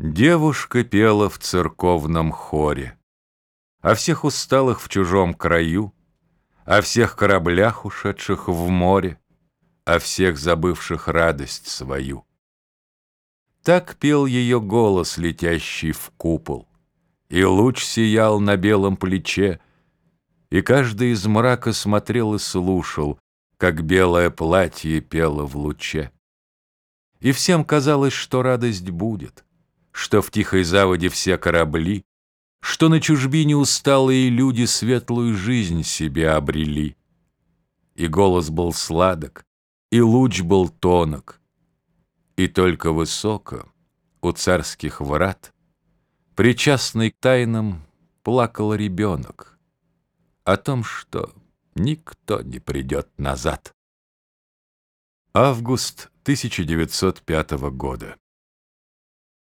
Девушка пела в церковном хоре О всех усталых в чужом краю, О всех кораблях, ушедших в море, О всех забывших радость свою. Так пел ее голос, летящий в купол, И луч сиял на белом плече, И каждый из мрака смотрел и слушал, Как белое платье пело в луче. И всем казалось, что радость будет — что в тихой заводе все корабли, что на чужбине усталые люди светлую жизнь себе обрели. И голос был сладок, и луч был тонок, и только высоко у царских врат, причастный к тайнам, плакал ребенок о том, что никто не придет назад. Август 1905 года.